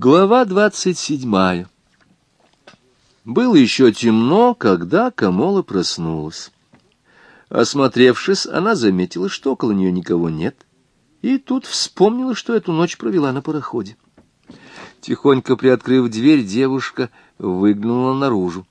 Глава двадцать седьмая Было еще темно, когда Камола проснулась. Осмотревшись, она заметила, что около нее никого нет, и тут вспомнила, что эту ночь провела на пароходе. Тихонько приоткрыв дверь, девушка выглянула наружу.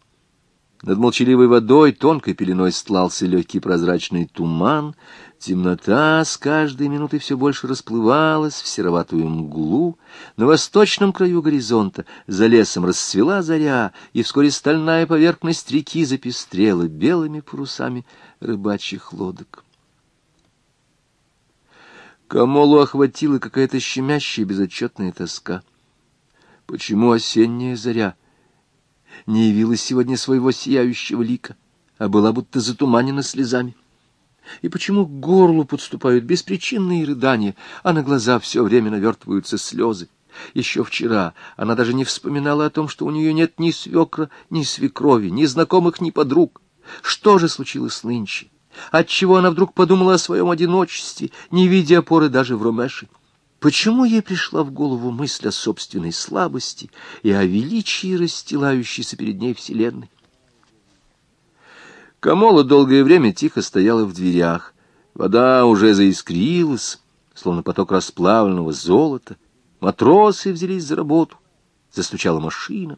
Над молчаливой водой тонкой пеленой стлался легкий прозрачный туман, темнота с каждой минутой все больше расплывалась в сероватую мглу, на восточном краю горизонта за лесом расцвела заря, и вскоре стальная поверхность реки запестрела белыми парусами рыбачьих лодок. Камолу охватила какая-то щемящая безотчетная тоска. Почему осенняя заря — не явилась сегодня своего сияющего лика, а была будто затуманена слезами? И почему к горлу подступают беспричинные рыдания, а на глаза все время навертываются слезы? Еще вчера она даже не вспоминала о том, что у нее нет ни свекра, ни свекрови, ни знакомых, ни подруг. Что же случилось нынче? Отчего она вдруг подумала о своем одиночестве, не видя опоры даже в Ромеше? Почему ей пришла в голову мысль о собственной слабости и о величии, расстилающейся перед ней вселенной? Камола долгое время тихо стояла в дверях. Вода уже заискрилась, словно поток расплавленного золота. Матросы взялись за работу. Застучала машина.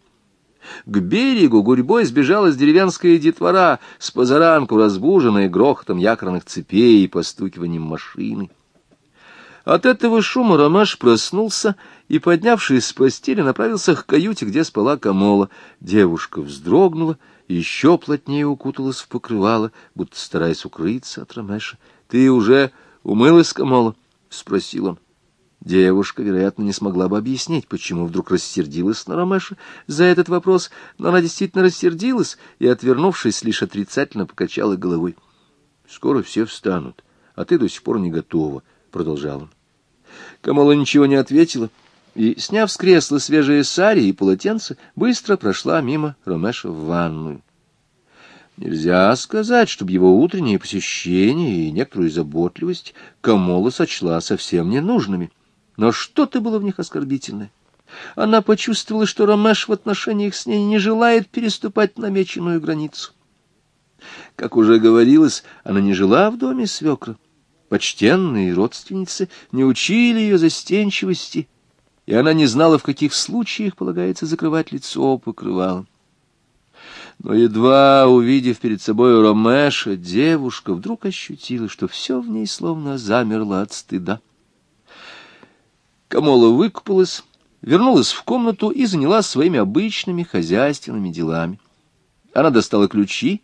К берегу гурьбой сбежалась деревенская детвора, с позаранку разбуженная грохотом якорных цепей и постукиванием машины. От этого шума Ромаш проснулся и, поднявшись с постели, направился к каюте, где спала Камола. Девушка вздрогнула еще плотнее укуталась в покрывало, будто стараясь укрыться от Ромеша. — Ты уже умылась, Камола? — спросил он. Девушка, вероятно, не смогла бы объяснить, почему вдруг рассердилась на Ромеша за этот вопрос, но она действительно рассердилась и, отвернувшись, лишь отрицательно покачала головой. — Скоро все встанут, а ты до сих пор не готова, — продолжал он. Камала ничего не ответила, и, сняв с кресла свежие сари и полотенце, быстро прошла мимо Ромеша в ванную. Нельзя сказать, чтобы его утреннее посещение и некоторую заботливость Камола сочла совсем ненужными, но что-то было в них оскорбительное. Она почувствовала, что Ромеш в отношениях с ней не желает переступать намеченную границу. Как уже говорилось, она не жила в доме свекра почтенные родственницы не учили ее застенчивости, и она не знала, в каких случаях полагается закрывать лицо покрывалом. Но едва увидев перед собой Ромеша, девушка вдруг ощутила, что все в ней словно замерло от стыда. Камола выкупалась, вернулась в комнату и занялась своими обычными хозяйственными делами. Она достала ключи,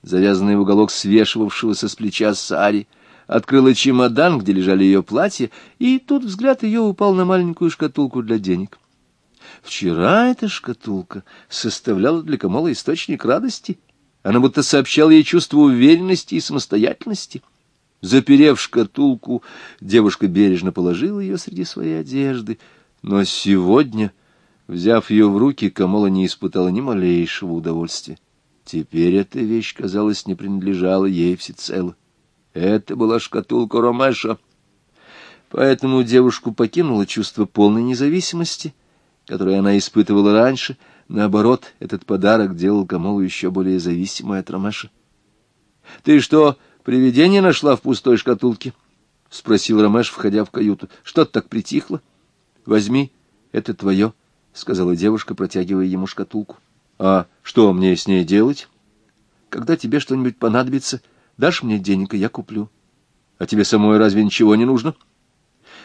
завязанные в уголок свешивавшегося с плеча сари, открыла чемодан, где лежали ее платья, и тут взгляд ее упал на маленькую шкатулку для денег. Вчера эта шкатулка составляла для Камола источник радости. Она будто сообщала ей чувство уверенности и самостоятельности. Заперев шкатулку, девушка бережно положила ее среди своей одежды. Но сегодня, взяв ее в руки, Камола не испытала ни малейшего удовольствия. Теперь эта вещь, казалось, не принадлежала ей всецело. Это была шкатулка Ромеша. Поэтому девушку покинуло чувство полной независимости, которое она испытывала раньше. Наоборот, этот подарок делал Камолу еще более зависимой от Ромеша. — Ты что, привидение нашла в пустой шкатулке? — спросил Ромеш, входя в каюту. — Что-то так притихло. — Возьми, это твое, — сказала девушка, протягивая ему шкатулку. — А что мне с ней делать? — Когда тебе что-нибудь понадобится, Дашь мне денег, и я куплю. А тебе самой разве ничего не нужно?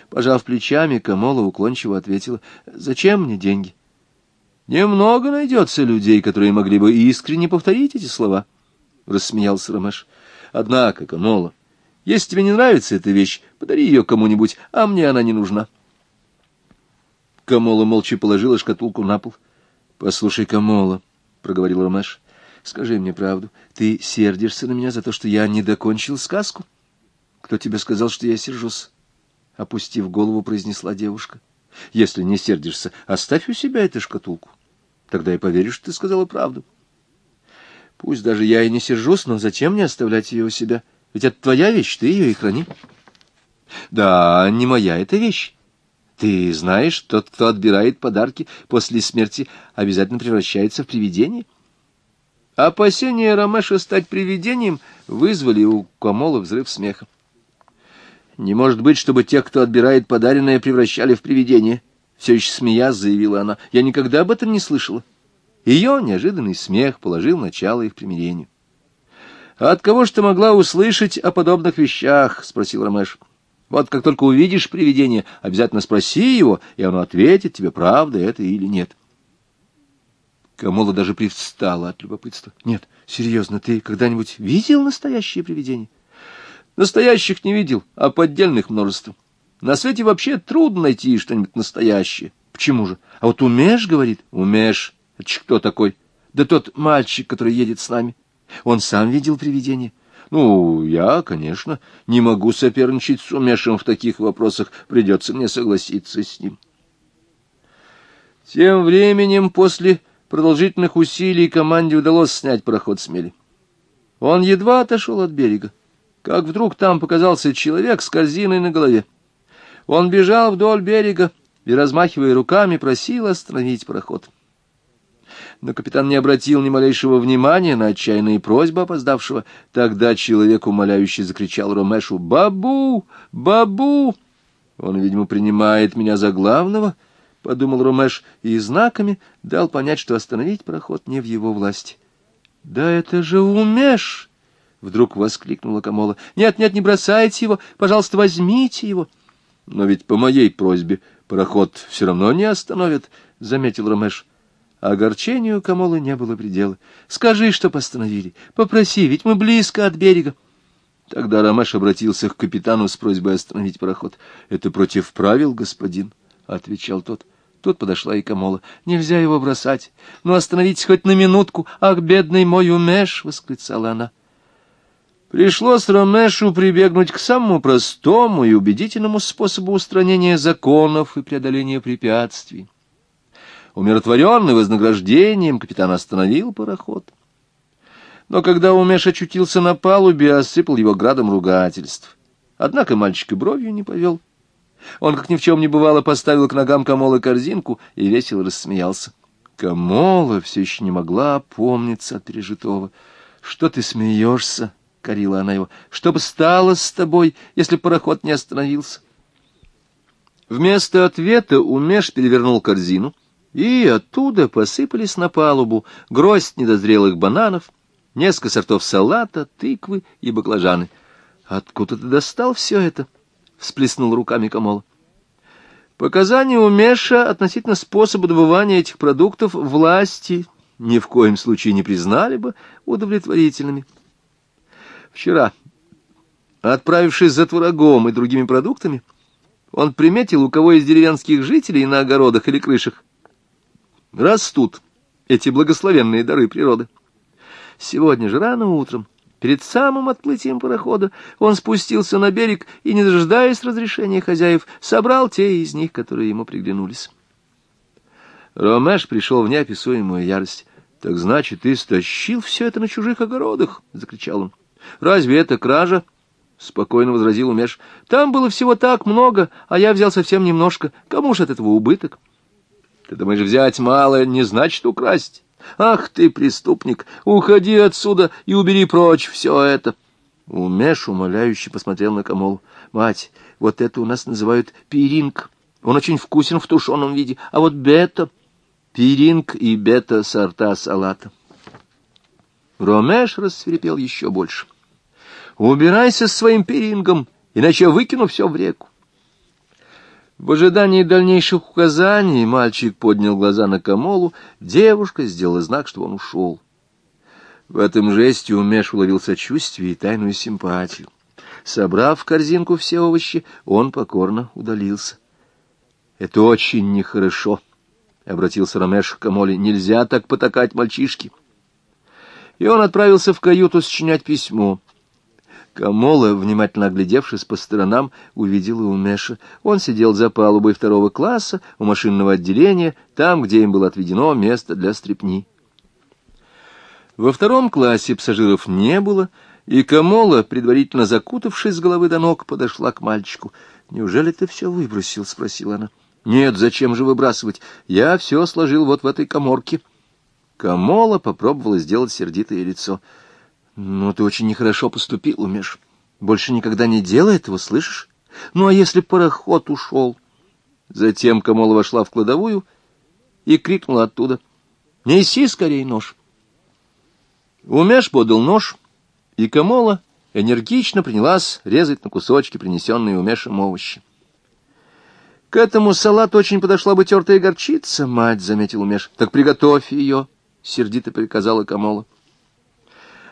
Пожав плечами, Камола уклончиво ответила, «Зачем мне деньги?» «Немного найдется людей, которые могли бы искренне повторить эти слова», — рассмеялся Ромеш. «Однако, Камола, если тебе не нравится эта вещь, подари ее кому-нибудь, а мне она не нужна». Камола молча положила шкатулку на пол. «Послушай, Камола», — проговорил Ромеш, Скажи мне правду, ты сердишься на меня за то, что я не докончил сказку? Кто тебе сказал, что я сержусь? Опустив голову, произнесла девушка. Если не сердишься, оставь у себя эту шкатулку. Тогда я поверю, что ты сказала правду. Пусть даже я и не сержусь, но зачем мне оставлять ее у себя? Ведь это твоя вещь, ты ее и храни. Да, не моя эта вещь. Ты знаешь, тот, кто отбирает подарки после смерти, обязательно превращается в привидение? Опасения Ромеша стать привидением вызвали у Камола взрыв смеха. «Не может быть, чтобы тех, кто отбирает подаренное, превращали в привидение», — все еще смеясь заявила она. «Я никогда об этом не слышала». Ее неожиданный смех положил начало их примирению. «А от кого ж ты могла услышать о подобных вещах?» — спросил Ромеш. «Вот как только увидишь привидение, обязательно спроси его, и оно ответит тебе, правда это или нет». Камола даже привстала от любопытства. «Нет, серьезно, ты когда-нибудь видел настоящее привидение?» «Настоящих не видел, а поддельных множество. На свете вообще трудно найти что-нибудь настоящее. Почему же? А вот умеешь, — говорит, — умеешь. Это кто такой? Да тот мальчик, который едет с нами. Он сам видел привидение. Ну, я, конечно, не могу соперничать с умешем в таких вопросах. Придется мне согласиться с ним. Тем временем, после продолжительных усилий, команде удалось снять пароход с мели. Он едва отошел от берега, как вдруг там показался человек с корзиной на голове. Он бежал вдоль берега и, размахивая руками, просил остановить пароход но капитан не обратил ни малейшего внимания на отчаянные просьбы опоздавшего. Тогда человек умоляюще закричал Ромешу «Бабу! Бабу!» «Он, видимо, принимает меня за главного», — подумал Ромеш, и знаками дал понять, что остановить проход не в его власти. «Да это же умеш!» — вдруг воскликнула Камола. «Нет, нет, не бросайте его! Пожалуйста, возьмите его!» «Но ведь по моей просьбе пароход все равно не остановит», — заметил Ромеш. Огорчению Камолы не было предела. «Скажи, что постановили. Попроси, ведь мы близко от берега». Тогда Ромаш обратился к капитану с просьбой остановить пароход. «Это против правил, господин», — отвечал тот. Тут подошла и Камола. «Нельзя его бросать. Ну, остановитесь хоть на минутку. Ах, бедный мой Умеш!» — восклицала она. Пришлось Ромешу прибегнуть к самому простому и убедительному способу устранения законов и преодоления препятствий. Умиротворенный вознаграждением, капитан остановил пароход. Но когда Умеш очутился на палубе, осыпал его градом ругательств. Однако мальчик и бровью не повел. Он, как ни в чем не бывало, поставил к ногам Камолы корзинку и весело рассмеялся. Камола все еще не могла опомниться от пережитого. — Что ты смеешься? — корила она его. — Что бы стало с тобой, если пароход не остановился? Вместо ответа Умеш перевернул корзину — и оттуда посыпались на палубу гроздь недозрелых бананов, несколько сортов салата, тыквы и баклажаны. «Откуда ты достал все это?» — всплеснул руками Камола. Показания у Меша относительно способа добывания этих продуктов власти ни в коем случае не признали бы удовлетворительными. Вчера, отправившись за творогом и другими продуктами, он приметил, у кого из деревенских жителей на огородах или крышах растут эти благословенные дары природы. Сегодня же рано утром, перед самым отплытием парохода, он спустился на берег и, не дожидаясь разрешения хозяев, собрал те из них, которые ему приглянулись. Ромеш пришел в неописуемую ярость. — Так значит, ты стащил все это на чужих огородах? — закричал он. — Разве это кража? — спокойно возразил Умеш. — Там было всего так много, а я взял совсем немножко. Кому ж от этого убыток? — ты думаешь, взять малое не значит украсть? Ах ты, преступник, уходи отсюда и убери прочь все это. Умеш умоляюще посмотрел на Камолу. Мать, вот это у нас называют пиринг. Он очень вкусен в тушеном виде. А вот бета... Пиринг и бета сорта салата. Ромеш рассверепел еще больше. «Убирайся с своим пирингом, иначе я выкину все в реку». В ожидании дальнейших указаний мальчик поднял глаза на Камолу, девушка сделала знак, что он ушел. В этом жесте Умеш уловил сочувствие и тайную симпатию. Собрав в корзинку все овощи, он покорно удалился. — Это очень нехорошо, — обратился Ромеш к Камоле. — Нельзя так потакать мальчишки. И он отправился в каюту сочинять письмо. Камола, внимательно оглядевшись по сторонам, увидела Умеша. Он сидел за палубой второго класса у машинного отделения, там, где им было отведено место для стрепни. Во втором классе пассажиров не было, и Камола, предварительно закутавшись с головы до ног, подошла к мальчику. «Неужели ты все выбросил?» — спросила она. Нет, зачем же выбрасывать? Я все сложил вот в этой коморке. Камола попробовала сделать сердитое лицо. Ну, ты очень нехорошо поступил, умешь. Больше никогда не делай этого, слышишь? Ну, а если пароход ушел? Затем Камола вошла в кладовую и крикнула оттуда. «Неси скорее нож!» Умеш подал нож, и Камола энергично принялась резать на кусочки принесенные Умешем овощи. «К этому салату очень подошла бы тертая горчица, мать», — заметил Умеш. «Так приготовь ее», — сердито приказала Камола.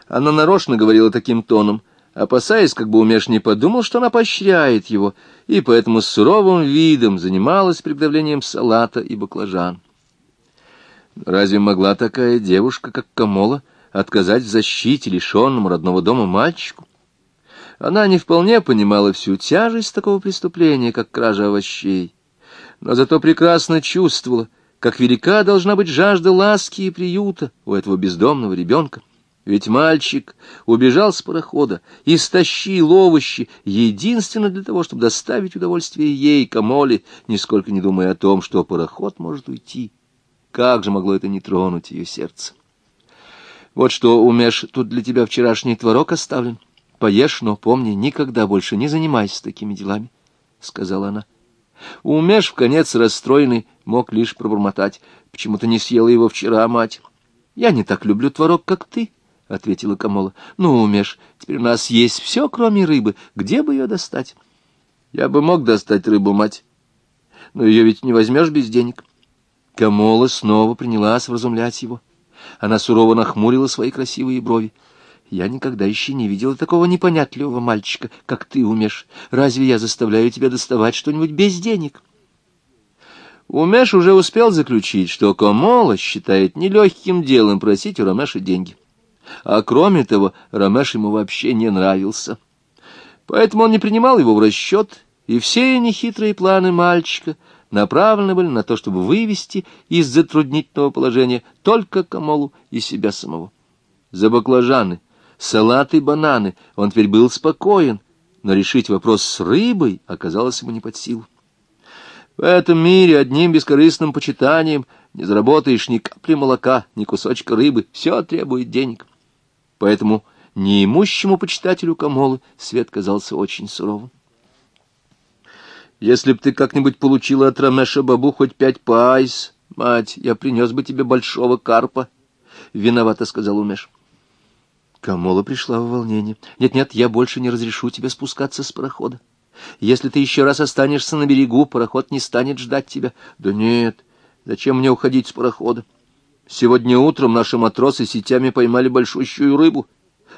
Она нарочно говорила таким тоном, опасаясь, как бы Умеш не подумал, что она поощряет его, и поэтому с суровым видом занималась приготовлением салата и баклажан. Разве могла такая девушка, как Камола, отказать в защите лишенному родного дома мальчику? Она не вполне понимала всю тяжесть такого преступления, как кража овощей, но зато прекрасно чувствовала, как велика должна быть жажда ласки и приюта у этого бездомного ребенка. Ведь мальчик убежал с парохода и стащил овощи единственно для того, чтобы доставить удовольствие ей, Камоле, нисколько не думая о том, что пароход может уйти. Как же могло это не тронуть ее сердце? Вот что, умешь, тут для тебя вчерашний творог оставлен. Поешь, но помни, никогда больше не занимайся такими делами, — сказала она. Умеш, в конец расстроенный, мог лишь пробормотать. Почему-то не съела его вчера, мать. Я не так люблю творог, как ты, — ответила Камола. Ну, умеш, теперь у нас есть все, кроме рыбы. Где бы ее достать? Я бы мог достать рыбу, мать. Но ее ведь не возьмешь без денег. Камола снова принялась вразумлять его. Она сурово нахмурила свои красивые брови. Я никогда еще не видела такого непонятливого мальчика, как ты умешь. Разве я заставляю тебя доставать что-нибудь без денег? Умеш уже успел заключить, что Комола считает нелегким делом просить у Ромеша деньги. А кроме того, Ромеш ему вообще не нравился. Поэтому он не принимал его в расчет, и все нехитрые планы мальчика направлены были на то, чтобы вывести из затруднительного положения только Камолу и себя самого. За баклажаны — салат и бананы, он теперь был спокоен, но решить вопрос с рыбой оказалось ему не под силу. В этом мире одним бескорыстным почитанием не заработаешь ни капли молока, ни кусочка рыбы, все требует денег. Поэтому неимущему почитателю Камолы свет казался очень суровым. Если б ты как-нибудь получила от Рамеша Бабу хоть пять пайс, мать, я принес бы тебе большого карпа, — виновато сказал Умеш. Камола пришла в волнение. «Нет-нет, я больше не разрешу тебе спускаться с парохода. Если ты еще раз останешься на берегу, пароход не станет ждать тебя». «Да нет, зачем мне уходить с парохода? Сегодня утром наши матросы сетями поймали большущую рыбу.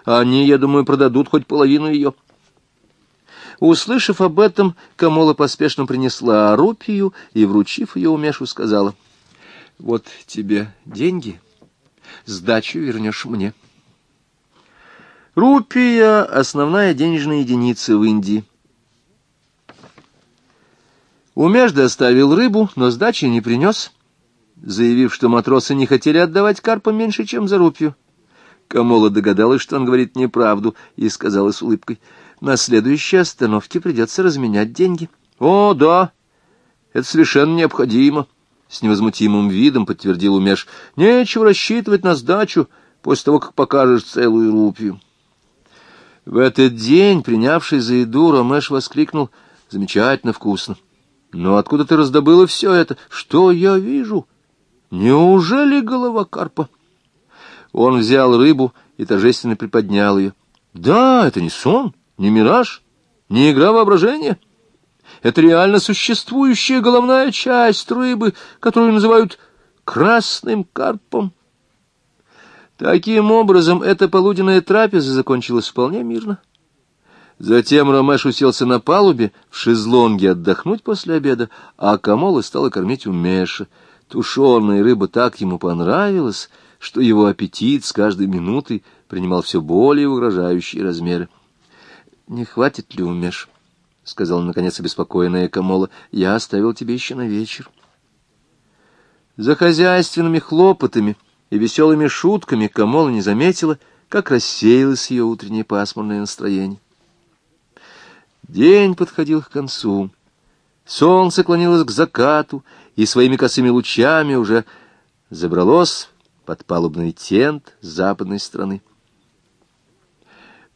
А они, я думаю, продадут хоть половину ее». Услышав об этом, Камола поспешно принесла рупию и, вручив ее Умешу, сказала, «Вот тебе деньги, сдачу вернешь мне». Рупия — основная денежная единица в Индии. Умеж доставил рыбу, но сдачи не принес, заявив, что матросы не хотели отдавать карпа меньше, чем за рупию. Камола догадалась, что он говорит неправду, и сказала с улыбкой, «На следующей остановке придется разменять деньги». «О, да, это совершенно необходимо», — с невозмутимым видом подтвердил Умеш. «Нечего рассчитывать на сдачу после того, как покажешь целую рупию». В этот день, принявший за еду, Ромеш воскликнул «Замечательно вкусно!» «Но откуда ты раздобыла все это? Что я вижу? Неужели голова карпа?» Он взял рыбу и торжественно приподнял ее. «Да, это не сон, не мираж, не игра воображения. Это реально существующая головная часть рыбы, которую называют красным карпом». Таким образом, эта полуденная трапеза закончилась вполне мирно. Затем Ромеш уселся на палубе в шезлонге отдохнуть после обеда, а Камола стала кормить Умеша. Тушеная рыба так ему понравилась, что его аппетит с каждой минутой принимал все более угрожающие размеры. — Не хватит ли, Умеш? — сказала, наконец, обеспокоенная Камола. — Я оставил тебе еще на вечер. За хозяйственными хлопотами и веселыми шутками Камола не заметила, как рассеялось ее утреннее пасмурное настроение. День подходил к концу. Солнце клонилось к закату, и своими косыми лучами уже забралось под палубный тент с западной стороны.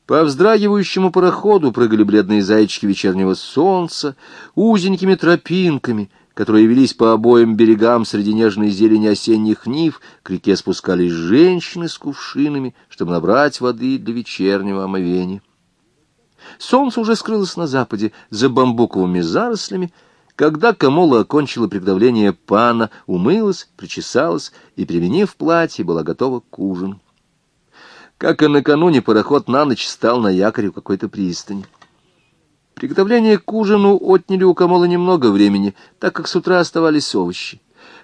По вздрагивающему пароходу прыгали бледные зайчики вечернего солнца, узенькими тропинками, которые велись по обоим берегам среди нежной зелени осенних нив, к реке спускались женщины с кувшинами, чтобы набрать воды для вечернего омовения. Солнце уже скрылось на западе за бамбуковыми зарослями, когда Камола окончила приготовление пана, умылась, причесалась и, применив платье, была готова к ужину. Как и накануне, пароход на ночь стал на якоре в какой-то пристани. Приготовление к ужину отняли у Камола немного времени, так как с утра оставались овощи.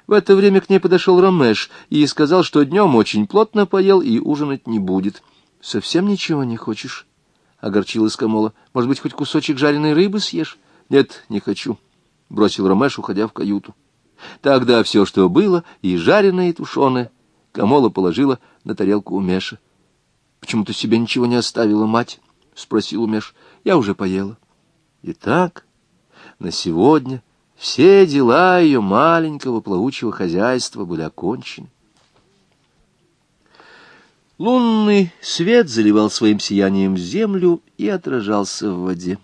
В это время к ней подошел Ромеш и сказал, что днем очень плотно поел и ужинать не будет. — Совсем ничего не хочешь? — огорчилась Камола. — Может быть, хоть кусочек жареной рыбы съешь? — Нет, не хочу, — бросил Ромеш, уходя в каюту. Тогда все, что было, и жареное, и тушеное, Камола положила на тарелку у Меша. Почему ты себе ничего не оставила, мать? — спросил Умеш. — Я уже поела. Итак, на сегодня все дела ее маленького плавучего хозяйства были окончены. Лунный свет заливал своим сиянием землю и отражался в воде.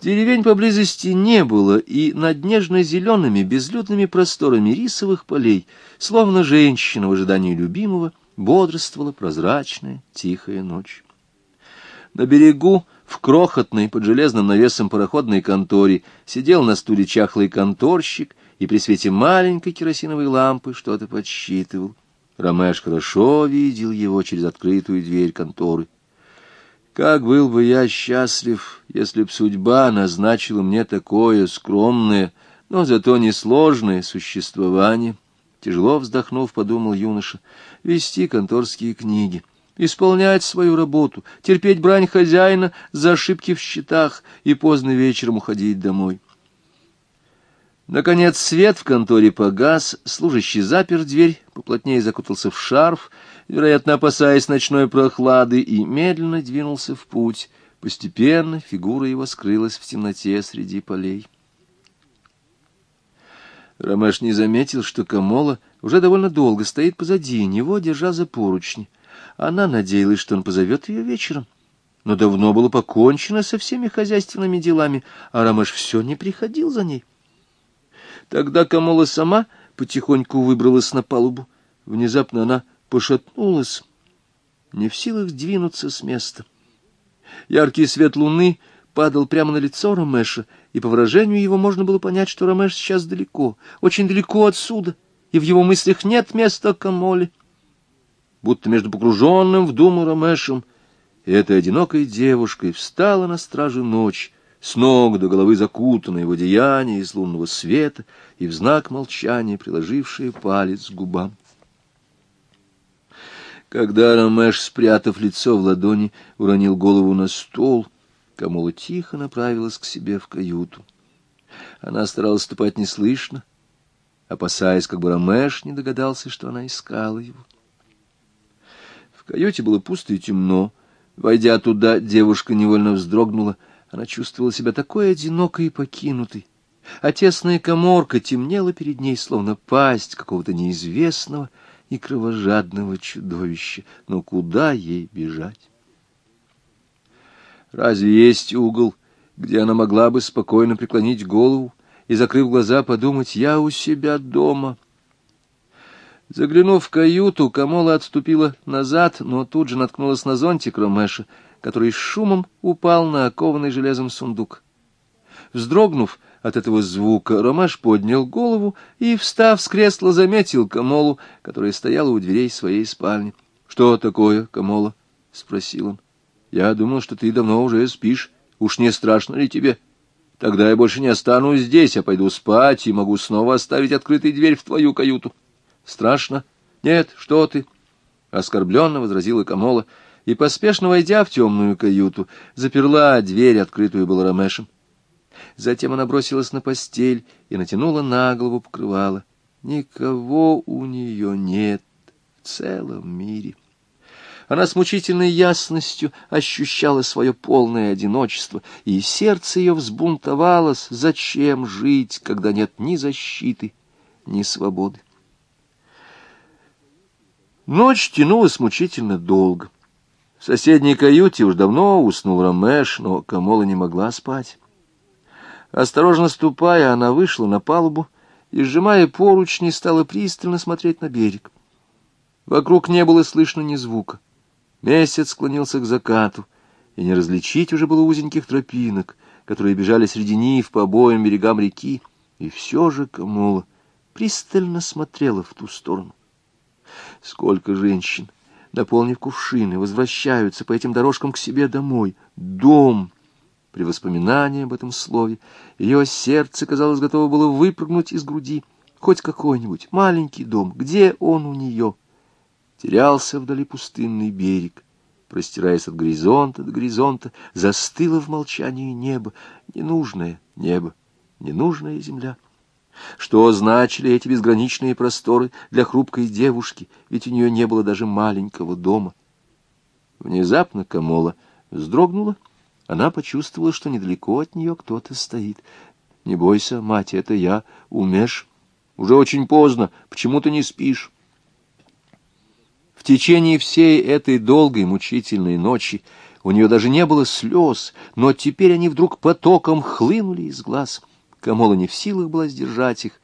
Деревень поблизости не было, и над нежно-зелеными безлюдными просторами рисовых полей, словно женщина в ожидании любимого, бодрствовала прозрачная, тихая ночь. На берегу, в крохотной, под железным навесом пароходной конторе, сидел на стуле чахлый конторщик и при свете маленькой керосиновой лампы что-то подсчитывал. Ромеш хорошо видел его через открытую дверь конторы. Как был бы я счастлив, если б судьба назначила мне такое скромное, но зато несложное существование — Тяжело вздохнув, подумал юноша, вести конторские книги, исполнять свою работу, терпеть брань хозяина за ошибки в счетах и поздно вечером уходить домой. Наконец свет в конторе погас, служащий запер дверь, поплотнее закутался в шарф, вероятно, опасаясь ночной прохлады, и медленно двинулся в путь. Постепенно фигура его скрылась в темноте среди полей. Ромеш не заметил, что Камола уже довольно долго стоит позади него, держа за поручни. Она надеялась, что он позовет ее вечером. Но давно было покончено со всеми хозяйственными делами, а Ромеш все не приходил за ней. Тогда Камола сама потихоньку выбралась на палубу. Внезапно она пошатнулась, не в силах двинуться с места. Яркий свет луны падал прямо на лицо Ромеша, и по выражению его можно было понять, что Ромеш сейчас далеко, очень далеко отсюда, и в его мыслях нет места Камоле. Будто между погруженным в думу Ромешем и этой одинокой девушкой встала на страже ночь, с ног до головы закутанная в одеяние из лунного света и в знак молчания приложившая палец к губам. Когда Ромеш, спрятав лицо в ладони, уронил голову на стол — Камула тихо направилась к себе в каюту. Она старалась ступать неслышно, опасаясь, как бы Ромеш не догадался, что она искала его. В каюте было пусто и темно. Войдя туда, девушка невольно вздрогнула. Она чувствовала себя такой одинокой и покинутой. А тесная коморка темнела перед ней, словно пасть какого-то неизвестного и кровожадного чудовища. Но куда ей бежать? Разве есть угол, где она могла бы спокойно преклонить голову и, закрыв глаза, подумать «я у себя дома»? Заглянув в каюту, Камола отступила назад, но тут же наткнулась на зонтик Ромеша, который с шумом упал на окованный железом сундук. Вздрогнув от этого звука, Ромеш поднял голову и, встав с кресла, заметил Камолу, которая стояла у дверей своей спальни. — Что такое, Камола? — спросил он. Я думал, что ты давно уже спишь. Уж не страшно ли тебе? Тогда я больше не останусь здесь, а пойду спать и могу снова оставить открытой дверь в твою каюту. Страшно? Нет, что ты? Оскорбленно возразила Камола и, поспешно войдя в темную каюту, заперла дверь, открытую был Ромешем. Затем она бросилась на постель и натянула на голову покрывало. Никого у нее нет в целом мире. Она с мучительной ясностью ощущала свое полное одиночество, и сердце ее взбунтовалось, зачем жить, когда нет ни защиты, ни свободы. Ночь тянулась мучительно долго. Соседней каюте уж давно уснул Ромеш, но Камола не могла спать. Осторожно ступая, она вышла на палубу и, сжимая поручни, стала пристально смотреть на берег. Вокруг не было слышно ни звука. Месяц склонился к закату, и не различить уже было узеньких тропинок, которые бежали среди нив по обоим берегам реки, и все же Камола пристально смотрела в ту сторону. Сколько женщин, наполнив кувшины, возвращаются по этим дорожкам к себе домой. Дом! При воспоминании об этом слове ее сердце, казалось, готово было выпрыгнуть из груди. Хоть какой-нибудь маленький дом, где он у нее? Терялся вдали пустынный берег. Простираясь от горизонта до горизонта, застыло в молчании небо, ненужное небо, ненужная земля. Что значили эти безграничные просторы для хрупкой девушки, ведь у нее не было даже маленького дома. Внезапно Камола вздрогнула, она почувствовала, что недалеко от нее кто-то стоит. «Не бойся, мать, это я, умешь. Уже очень поздно, почему ты не спишь?» В течение всей этой долгой мучительной ночи у нее даже не было слез, но теперь они вдруг потоком хлынули из глаз — Камола не в силах была сдержать их.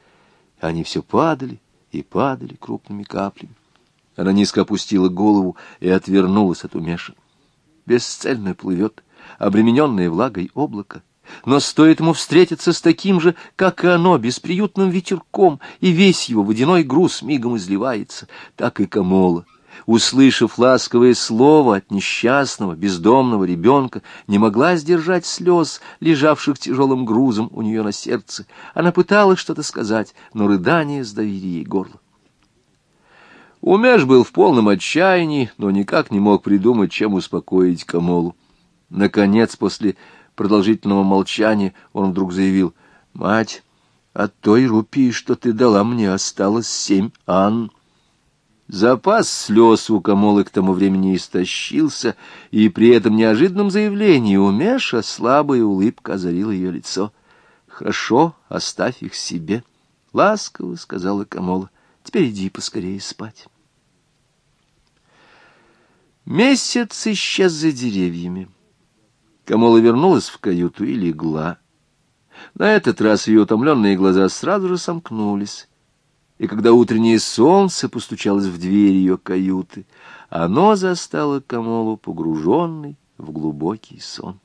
Они все падали и падали крупными каплями. Она низко опустила голову и отвернулась от умеша. Бесцельно плывет, обремененное влагой облако. Но стоит ему встретиться с таким же, как и оно, бесприютным ветерком, и весь его водяной груз мигом изливается, так и Камола услышав ласковое слово от несчастного, бездомного ребенка, не могла сдержать слез, лежавших тяжелым грузом у нее на сердце. Она пыталась что-то сказать, но рыдания сдавили ей горло. Умеш был в полном отчаянии, но никак не мог придумать, чем успокоить Камолу. Наконец, после продолжительного молчания, он вдруг заявил, «Мать, от той рупии, что ты дала мне, осталось семь ан». Запас слез у Камолы к тому времени истощился, и при этом неожиданном заявлении у Меша слабая улыбка озарила ее лицо. «Хорошо, оставь их себе», — ласково сказала Камола. «Теперь иди поскорее спать». Месяц исчез за деревьями. Камола вернулась в каюту и легла. На этот раз ее утомленные глаза сразу же сомкнулись и когда утреннее солнце постучалось в дверь ее каюты, оно застало Камолу погруженной в глубокий сон.